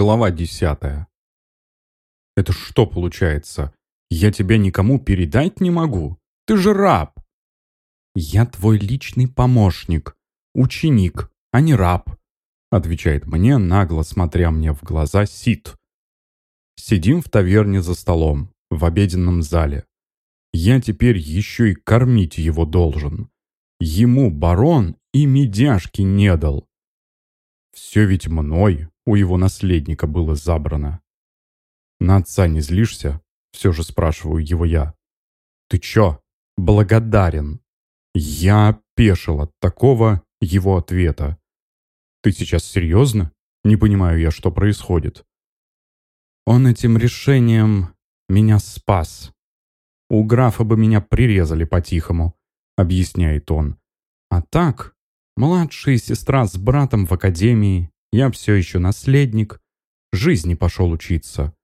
Глава десятая. «Это что получается? Я тебя никому передать не могу? Ты же раб!» «Я твой личный помощник, ученик, а не раб», отвечает мне, нагло смотря мне в глаза, Сид. Сидим в таверне за столом, в обеденном зале. Я теперь еще и кормить его должен. Ему барон и медяшки не дал. Все ведь мной, у его наследника было забрано. «На отца не злишься?» — все же спрашиваю его я. «Ты чё? Благодарен?» Я опешил от такого его ответа. «Ты сейчас серьезно? Не понимаю я, что происходит». Он этим решением меня спас. У графа бы меня прирезали по-тихому, объясняет он. А так, младшая сестра с братом в академии, я все еще наследник. Жизни пошел учиться.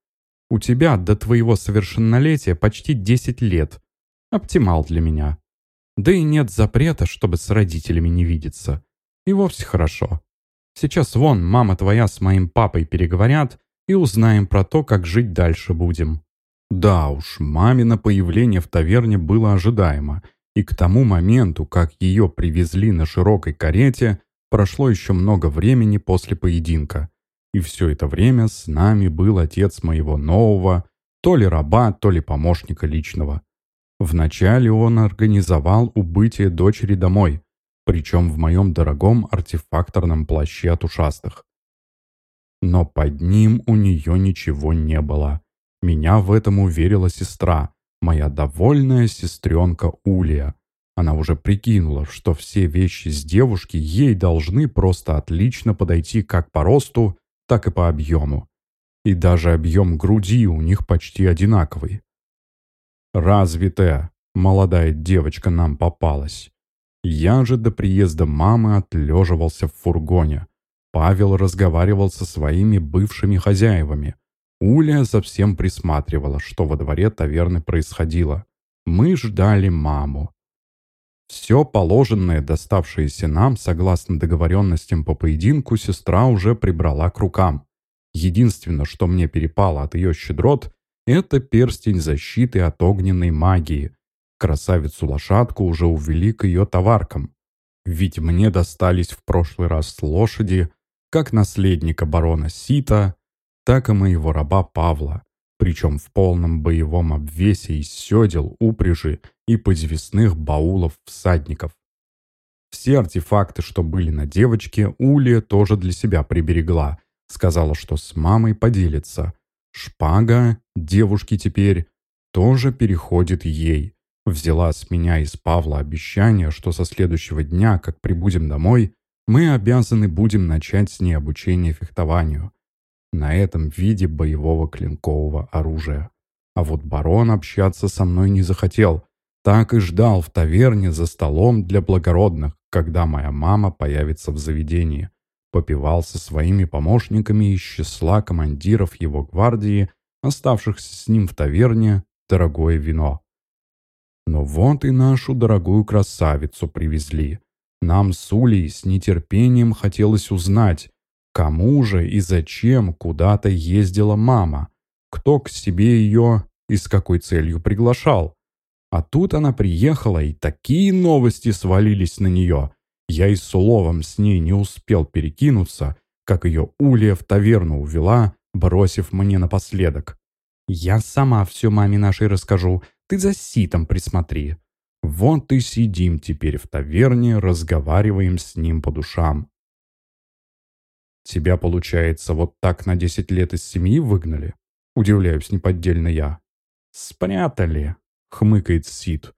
У тебя до твоего совершеннолетия почти 10 лет. Оптимал для меня. Да и нет запрета, чтобы с родителями не видеться. И вовсе хорошо. Сейчас вон мама твоя с моим папой переговорят и узнаем про то, как жить дальше будем. Да уж, мамино появление в таверне было ожидаемо, и к тому моменту, как ее привезли на широкой карете, Прошло еще много времени после поединка, и все это время с нами был отец моего нового, то ли раба, то ли помощника личного. Вначале он организовал убытие дочери домой, причем в моем дорогом артефакторном плаще от ушастых. Но под ним у нее ничего не было. Меня в этом уверила сестра, моя довольная сестренка Улия, она уже прикинула, что все вещи с девушки ей должны просто отлично подойти как по росту, так и по объему. И даже объем груди у них почти одинаковый. Развитая, молодая девочка нам попалась. Я же до приезда мамы отлеживался в фургоне. Павел разговаривал со своими бывшими хозяевами. Уля совсем присматривала, что во дворе таверны происходило. Мы ждали маму. Все положенное, доставшееся нам, согласно договоренностям по поединку, сестра уже прибрала к рукам. Единственное, что мне перепало от ее щедрот, это перстень защиты от огненной магии. Красавицу-лошадку уже увели к ее товаркам. Ведь мне достались в прошлый раз лошади, как наследника барона Сита, так и моего раба Павла причем в полном боевом обвесе из седел, упряжи и подвесных баулов всадников. Все артефакты, что были на девочке, Улия тоже для себя приберегла. Сказала, что с мамой поделится. Шпага девушки теперь тоже переходит ей. Взяла с меня из Павла обещание, что со следующего дня, как прибудем домой, мы обязаны будем начать с ней обучение фехтованию на этом виде боевого клинкового оружия. А вот барон общаться со мной не захотел, так и ждал в таверне за столом для благородных, когда моя мама появится в заведении. Попивал со своими помощниками из числа командиров его гвардии, оставшихся с ним в таверне, дорогое вино. Но вот и нашу дорогую красавицу привезли. Нам с Улей с нетерпением хотелось узнать, Кому же и зачем куда-то ездила мама? Кто к себе ее и с какой целью приглашал? А тут она приехала, и такие новости свалились на нее. Я и словом с ней не успел перекинуться, как ее Улья в таверну увела, бросив мне напоследок. «Я сама все маме нашей расскажу, ты за ситом присмотри». Вот и сидим теперь в таверне, разговариваем с ним по душам. Тебя, получается, вот так на десять лет из семьи выгнали? Удивляюсь неподдельно я. Спрятали, хмыкает Сид.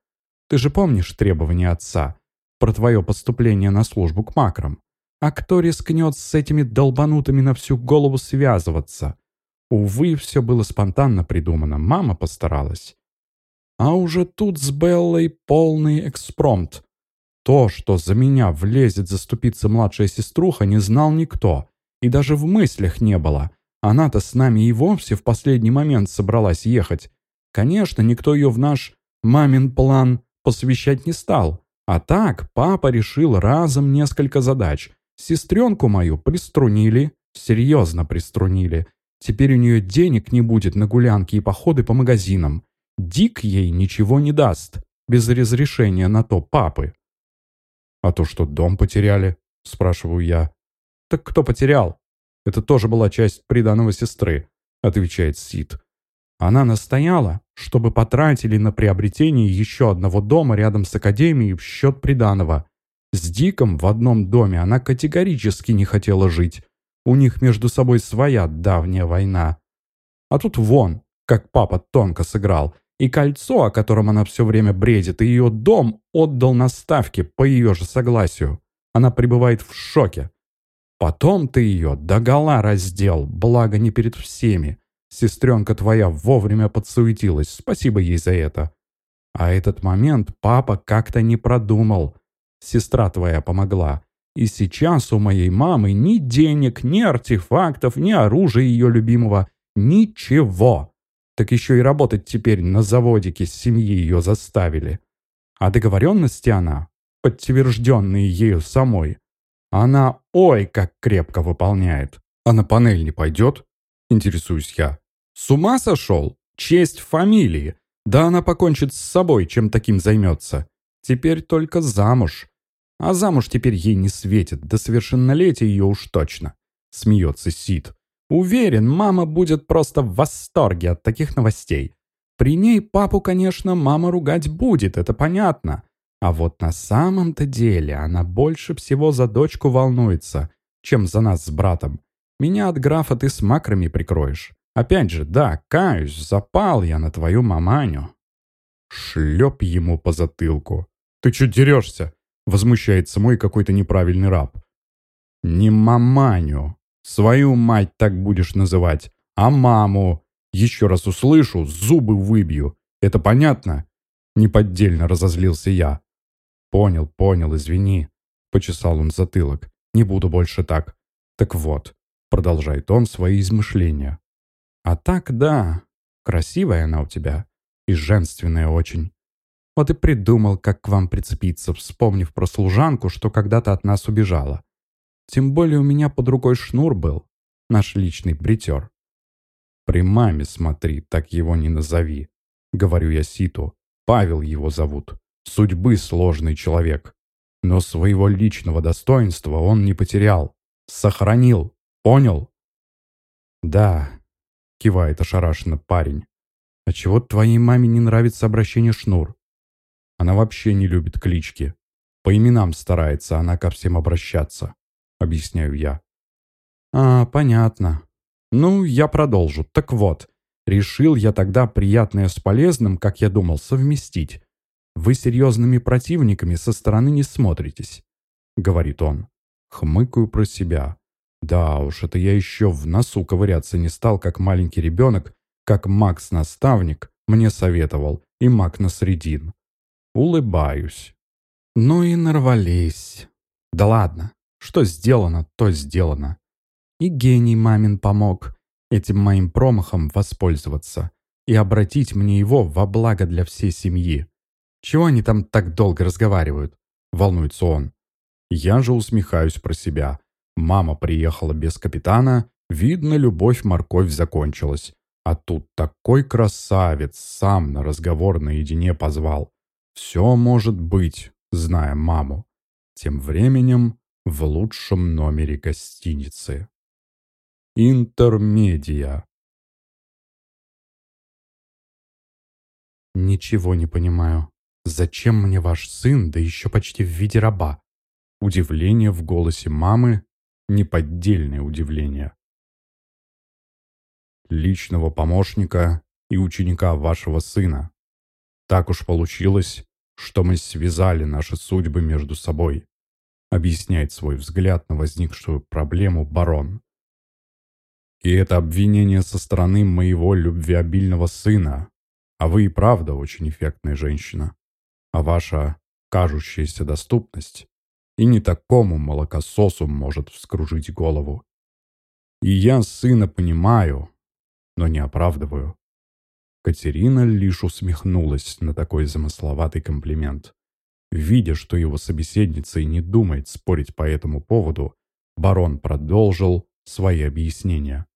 Ты же помнишь требования отца про твое поступление на службу к макрам? А кто рискнет с этими долбанутыми на всю голову связываться? Увы, все было спонтанно придумано, мама постаралась. А уже тут с Беллой полный экспромт. То, что за меня влезет заступиться младшая сеструха, не знал никто и даже в мыслях не было. Она-то с нами и вовсе в последний момент собралась ехать. Конечно, никто ее в наш мамин план посвящать не стал. А так, папа решил разом несколько задач. Сестренку мою приструнили, Серьезно приструнили. Теперь у нее денег не будет на гулянки и походы по магазинам. Дик ей ничего не даст, без разрешения на то папы. «А то, что дом потеряли?» – спрашиваю я. «Так кто потерял?» «Это тоже была часть приданого сестры», – отвечает Сид. Она настояла, чтобы потратили на приобретение еще одного дома рядом с академией в счет приданого. С Диком в одном доме она категорически не хотела жить. У них между собой своя давняя война. А тут вон, как папа тонко сыграл. И кольцо, о котором она все время бредит, и ее дом отдал на ставки по ее же согласию. Она пребывает в шоке. Потом ты ее догола раздел, благо не перед всеми. Сестренка твоя вовремя подсуетилась, спасибо ей за это. А этот момент папа как-то не продумал. Сестра твоя помогла. И сейчас у моей мамы ни денег, ни артефактов, ни оружия ее любимого. Ничего. Так еще и работать теперь на заводике с семьи ее заставили. А договоренности она, подтвержденные ею самой, она ой как крепко выполняет. А на панель не пойдет? Интересуюсь я. С ума сошел? Честь фамилии. Да она покончит с собой, чем таким займется. Теперь только замуж. А замуж теперь ей не светит, до совершеннолетия ее уж точно. Смеется Сид. Уверен, мама будет просто в восторге от таких новостей. При ней папу, конечно, мама ругать будет, это понятно. А вот на самом-то деле она больше всего за дочку волнуется, чем за нас с братом. Меня от графа ты с макрами прикроешь. Опять же, да, каюсь, запал я на твою маманю. Шлеп ему по затылку. Ты чё дерешься? Возмущается мой какой-то неправильный раб. Не маманю. Свою мать так будешь называть. А маму. Еще раз услышу, зубы выбью. Это понятно? Неподдельно разозлился я. Понял, понял, извини. Почесал он затылок. Не буду больше так. Так вот, продолжает он свои измышления. А так, да, красивая она у тебя. И женственная очень. Вот и придумал, как к вам прицепиться, вспомнив про служанку, что когда-то от нас убежала. Тем более у меня под рукой шнур был, наш личный бритер. «При маме смотри, так его не назови», — говорю я Ситу. «Павел его зовут. Судьбы сложный человек. Но своего личного достоинства он не потерял. Сохранил. Понял?» «Да», — кивает ошарашенно парень. «А чего твоей маме не нравится обращение Шнур? Она вообще не любит клички. По именам старается она ко всем обращаться, объясняю я. А, понятно. Ну, я продолжу. Так вот, решил я тогда приятное с полезным, как я думал, совместить. Вы серьезными противниками со стороны не смотритесь, говорит он. Хмыкаю про себя. Да уж, это я еще в носу ковыряться не стал, как маленький ребенок, как Макс-наставник мне советовал, и Мак на средин. Улыбаюсь. Ну и нарвались. Да ладно, что сделано, то сделано. И гений мамин помог этим моим промахом воспользоваться и обратить мне его во благо для всей семьи. Чего они там так долго разговаривают? Волнуется он. Я же усмехаюсь про себя. Мама приехала без капитана, видно, любовь-морковь закончилась. А тут такой красавец сам на разговор наедине позвал. Все может быть, зная маму. Тем временем в лучшем номере гостиницы. Интермедия. «Ничего не понимаю. Зачем мне ваш сын, да еще почти в виде раба?» Удивление в голосе мамы, неподдельное удивление. «Личного помощника и ученика вашего сына. Так уж получилось, что мы связали наши судьбы между собой, объясняет свой взгляд на возникшую проблему барон. И это обвинение со стороны моего любвеобильного сына. А вы и правда очень эффектная женщина. А ваша кажущаяся доступность и не такому молокососу может вскружить голову. И я сына понимаю, но не оправдываю. Катерина лишь усмехнулась на такой замысловатый комплимент. Видя, что его собеседница и не думает спорить по этому поводу, барон продолжил, свои объяснения.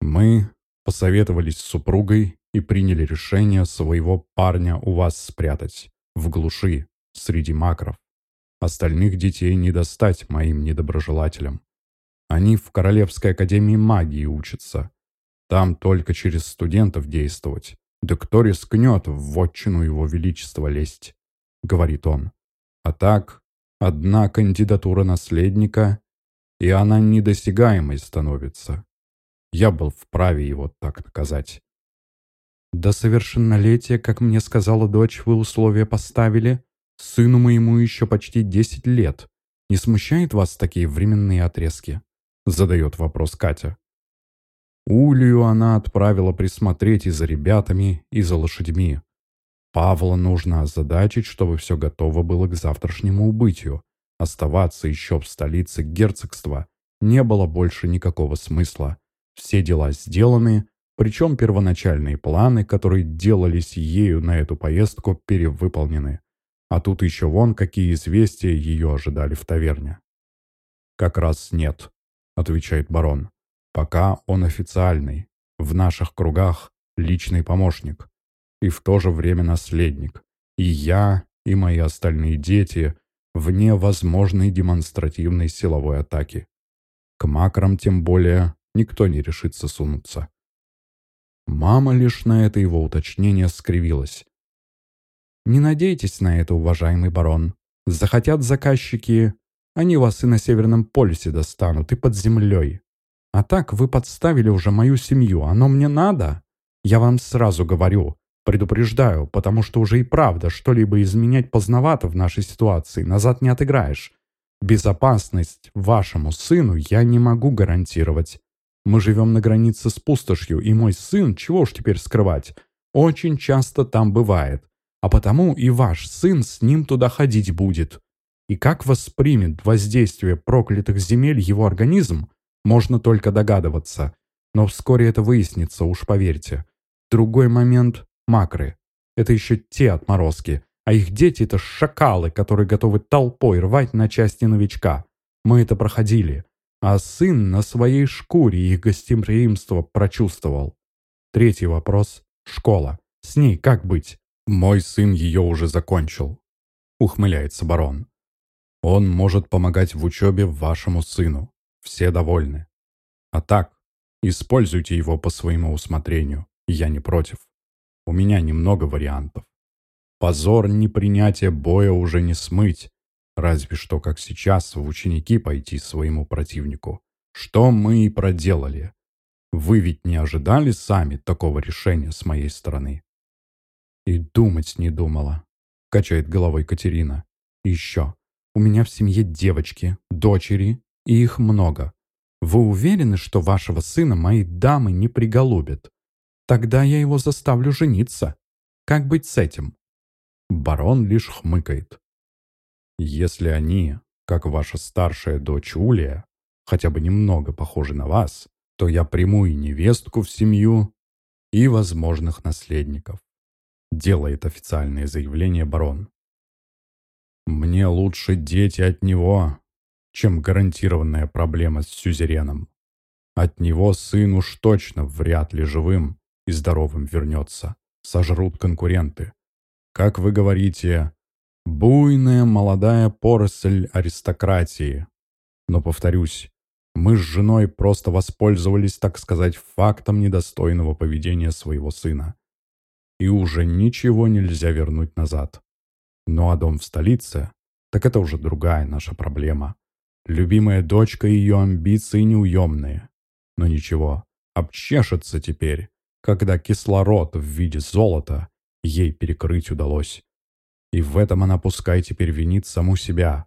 Мы посоветовались с супругой и приняли решение своего парня у вас спрятать, в глуши, среди макров. Остальных детей не достать моим недоброжелателям. Они в Королевской академии магии учатся. Там только через студентов действовать. Да кто рискнет в вотчину его величества лезть, говорит он. А так, одна кандидатура наследника, и она недосягаемой становится. Я был вправе его так наказать. До совершеннолетия, как мне сказала дочь, вы условия поставили. Сыну моему еще почти десять лет. Не смущает вас такие временные отрезки? Задает вопрос Катя. Улью она отправила присмотреть и за ребятами, и за лошадьми. Павла нужно озадачить, чтобы все готово было к завтрашнему убытию. Оставаться еще в столице герцогства не было больше никакого смысла. Все дела сделаны, причем первоначальные планы, которые делались ею на эту поездку, перевыполнены. А тут еще вон какие известия ее ожидали в таверне. «Как раз нет», — отвечает барон. «Пока он официальный, в наших кругах личный помощник и в то же время наследник. И я, и мои остальные дети вне возможной демонстративной силовой атаки. К макрам тем более никто не решится сунуться. Мама лишь на это его уточнение скривилась. «Не надейтесь на это, уважаемый барон. Захотят заказчики, они вас и на Северном полюсе достанут, и под землей. А так вы подставили уже мою семью, оно мне надо? Я вам сразу говорю, предупреждаю, потому что уже и правда что-либо изменять поздновато в нашей ситуации, назад не отыграешь. Безопасность вашему сыну я не могу гарантировать. Мы живем на границе с пустошью, и мой сын, чего уж теперь скрывать, очень часто там бывает. А потому и ваш сын с ним туда ходить будет. И как воспримет воздействие проклятых земель его организм, можно только догадываться. Но вскоре это выяснится, уж поверьте. Другой момент – макры. Это еще те отморозки. А их дети – это шакалы, которые готовы толпой рвать на части новичка. Мы это проходили а сын на своей шкуре их гостеприимство прочувствовал. Третий вопрос – школа. С ней как быть? Мой сын ее уже закончил. Ухмыляется барон. Он может помогать в учебе вашему сыну. Все довольны. А так, используйте его по своему усмотрению. Я не против. У меня немного вариантов. Позор непринятия боя уже не смыть, Разве что, как сейчас, в ученики пойти своему противнику. Что мы и проделали. Вы ведь не ожидали сами такого решения с моей стороны? И думать не думала, качает головой Катерина. еще. У меня в семье девочки, дочери, и их много. Вы уверены, что вашего сына мои дамы не приголубят? Тогда я его заставлю жениться. Как быть с этим? Барон лишь хмыкает. Если они, как ваша старшая дочь Улия, хотя бы немного похожи на вас, то я приму и невестку в семью, и возможных наследников. Делает официальное заявление барон. Мне лучше дети от него, чем гарантированная проблема с сюзереном. От него сын уж точно вряд ли живым и здоровым вернется. Сожрут конкуренты. Как вы говорите, Буйная молодая поросль аристократии. Но, повторюсь, мы с женой просто воспользовались, так сказать, фактом недостойного поведения своего сына. И уже ничего нельзя вернуть назад. Ну а дом в столице, так это уже другая наша проблема. Любимая дочка и ее амбиции неуемные. Но ничего, обчешется теперь, когда кислород в виде золота ей перекрыть удалось. И в этом она пускай теперь винит саму себя.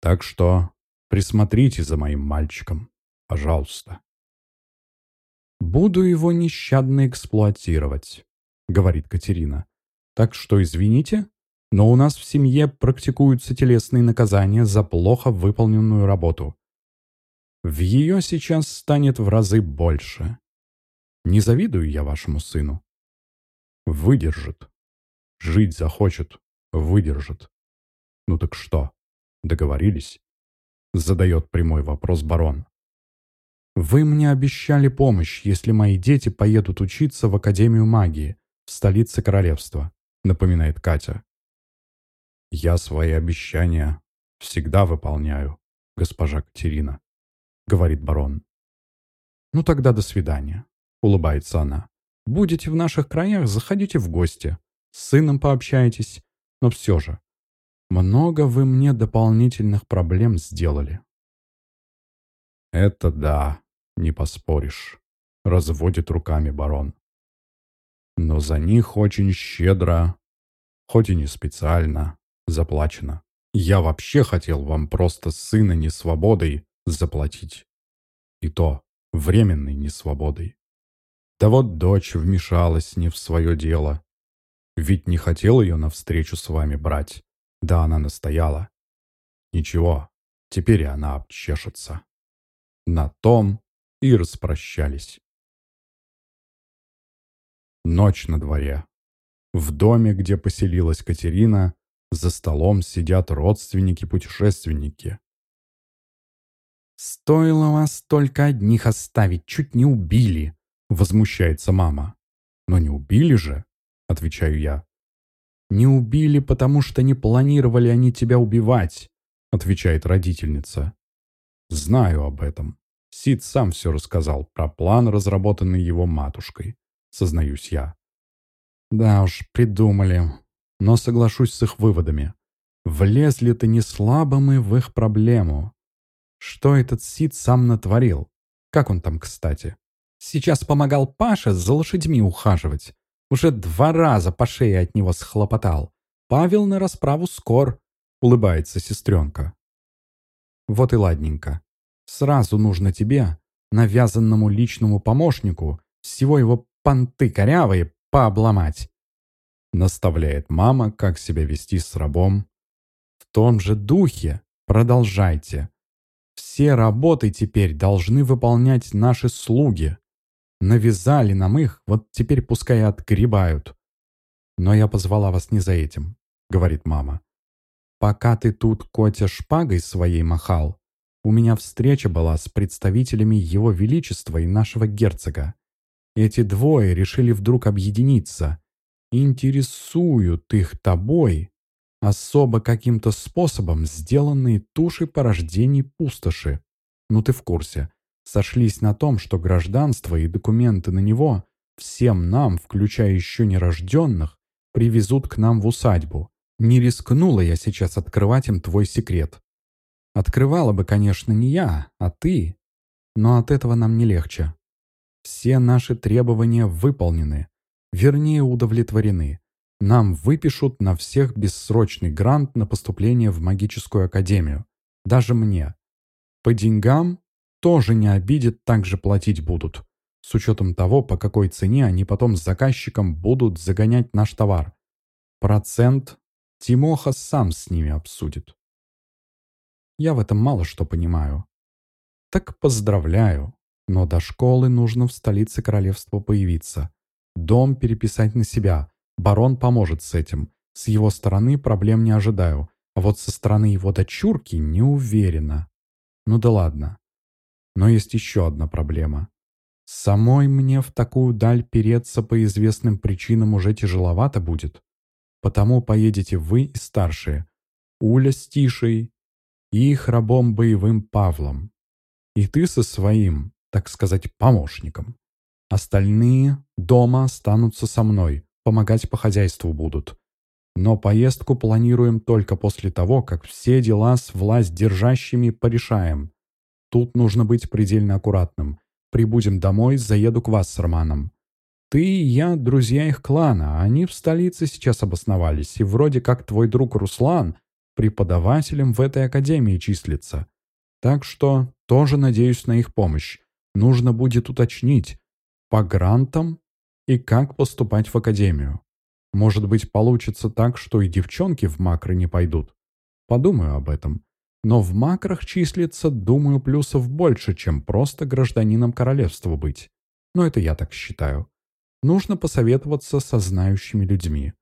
Так что присмотрите за моим мальчиком, пожалуйста. «Буду его нещадно эксплуатировать», — говорит Катерина. «Так что извините, но у нас в семье практикуются телесные наказания за плохо выполненную работу. В ее сейчас станет в разы больше. Не завидую я вашему сыну. Выдержит. Жить захочет выдержит. Ну так что, договорились? Задает прямой вопрос барон. «Вы мне обещали помощь, если мои дети поедут учиться в Академию магии в столице королевства», напоминает Катя. «Я свои обещания всегда выполняю, госпожа Катерина», говорит барон. «Ну тогда до свидания», улыбается она. «Будете в наших краях, заходите в гости. С сыном пообщайтесь. Но все же, много вы мне дополнительных проблем сделали». «Это да, не поспоришь», — разводит руками барон. «Но за них очень щедро, хоть и не специально, заплачено. Я вообще хотел вам просто сына несвободой заплатить. И то временной несвободой. Да вот дочь вмешалась не в свое дело. Ведь не хотел ее навстречу с вами брать. Да она настояла. Ничего, теперь она обчешется. На том и распрощались. Ночь на дворе. В доме, где поселилась Катерина, за столом сидят родственники-путешественники. «Стоило вас только одних оставить, чуть не убили», — возмущается мама. «Но не убили же», — отвечаю я. «Не убили, потому что не планировали они тебя убивать», — отвечает родительница. «Знаю об этом. Сид сам все рассказал про план, разработанный его матушкой», — сознаюсь я. «Да уж, придумали. Но соглашусь с их выводами. Влезли-то не слабо мы в их проблему. Что этот Сид сам натворил? Как он там, кстати? Сейчас помогал Паше за лошадьми ухаживать. Уже два раза по шее от него схлопотал. Павел на расправу скор, улыбается сестренка. Вот и ладненько. Сразу нужно тебе, навязанному личному помощнику, всего его понты корявые пообломать. Наставляет мама, как себя вести с рабом. В том же духе продолжайте. Все работы теперь должны выполнять наши слуги. Навязали нам их, вот теперь пускай отгребают. Но я позвала вас не за этим, говорит мама. Пока ты тут, Котя, шпагой своей махал, у меня встреча была с представителями Его Величества и нашего герцога. Эти двое решили вдруг объединиться. Интересуют их тобой особо каким-то способом сделанные туши порождений пустоши. Ну ты в курсе сошлись на том, что гражданство и документы на него всем нам, включая еще нерожденных, привезут к нам в усадьбу. Не рискнула я сейчас открывать им твой секрет. Открывала бы, конечно, не я, а ты. Но от этого нам не легче. Все наши требования выполнены, вернее удовлетворены. Нам выпишут на всех бессрочный грант на поступление в магическую академию. Даже мне. По деньгам тоже не обидят, также платить будут. С учетом того, по какой цене они потом с заказчиком будут загонять наш товар. Процент Тимоха сам с ними обсудит. Я в этом мало что понимаю. Так поздравляю, но до школы нужно в столице королевства появиться. Дом переписать на себя. Барон поможет с этим. С его стороны проблем не ожидаю. А вот со стороны его дочурки не уверена. Ну да ладно. Но есть еще одна проблема. Самой мне в такую даль переться по известным причинам уже тяжеловато будет. Потому поедете вы и старшие, Уля с Тишей и их рабом боевым Павлом. И ты со своим, так сказать, помощником. Остальные дома останутся со мной, помогать по хозяйству будут. Но поездку планируем только после того, как все дела с власть держащими порешаем. Тут нужно быть предельно аккуратным. Прибудем домой, заеду к вас с Романом. Ты и я друзья их клана, они в столице сейчас обосновались, и вроде как твой друг Руслан преподавателем в этой академии числится. Так что тоже надеюсь на их помощь. Нужно будет уточнить, по грантам и как поступать в академию. Может быть, получится так, что и девчонки в макры не пойдут. Подумаю об этом. Но в макрах числится, думаю, плюсов больше, чем просто гражданином королевства быть. Но это я так считаю. Нужно посоветоваться со знающими людьми.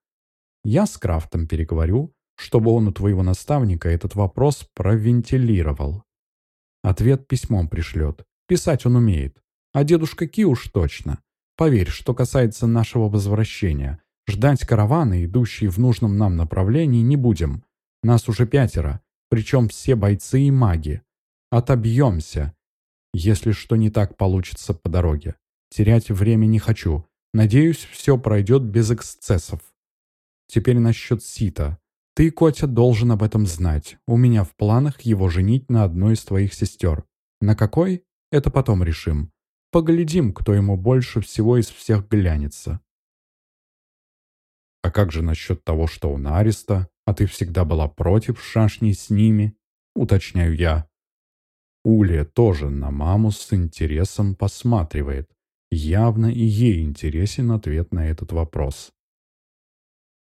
Я с Крафтом переговорю, чтобы он у твоего наставника этот вопрос провентилировал. Ответ письмом пришлет. Писать он умеет. А дедушка Ки уж точно. Поверь, что касается нашего возвращения. Ждать караваны, идущие в нужном нам направлении, не будем. Нас уже пятеро, причем все бойцы и маги. Отобьемся, если что не так получится по дороге. Терять время не хочу. Надеюсь, все пройдет без эксцессов. Теперь насчет Сита. Ты, Котя, должен об этом знать. У меня в планах его женить на одной из твоих сестер. На какой? Это потом решим. Поглядим, кто ему больше всего из всех глянется. А как же насчет того, что он ареста, а ты всегда была против шашни с ними? Уточняю я. Уля тоже на маму с интересом посматривает. Явно и ей интересен ответ на этот вопрос.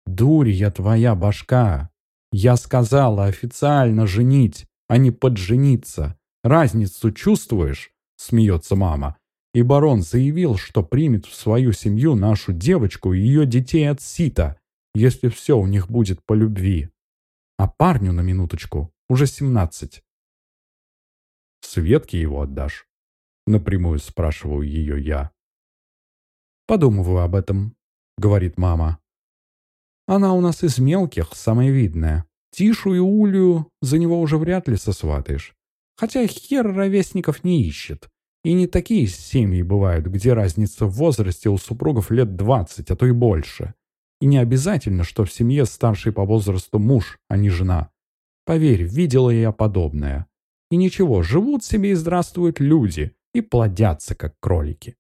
«Дурья твоя башка! Я сказала официально женить, а не поджениться. Разницу чувствуешь?» — смеется мама. И барон заявил, что примет в свою семью нашу девочку и ее детей от сита, если все у них будет по любви. А парню, на минуточку, уже семнадцать. Светке его отдашь?» Напрямую спрашиваю ее я. «Подумываю об этом», — говорит мама. «Она у нас из мелких, самая видная. Тишу и Улю за него уже вряд ли сосватаешь. Хотя хер ровесников не ищет. И не такие семьи бывают, где разница в возрасте у супругов лет двадцать, а то и больше. И не обязательно, что в семье старший по возрасту муж, а не жена. Поверь, видела я подобное. И ничего, живут себе и здравствуют люди, и плодятся, как кролики.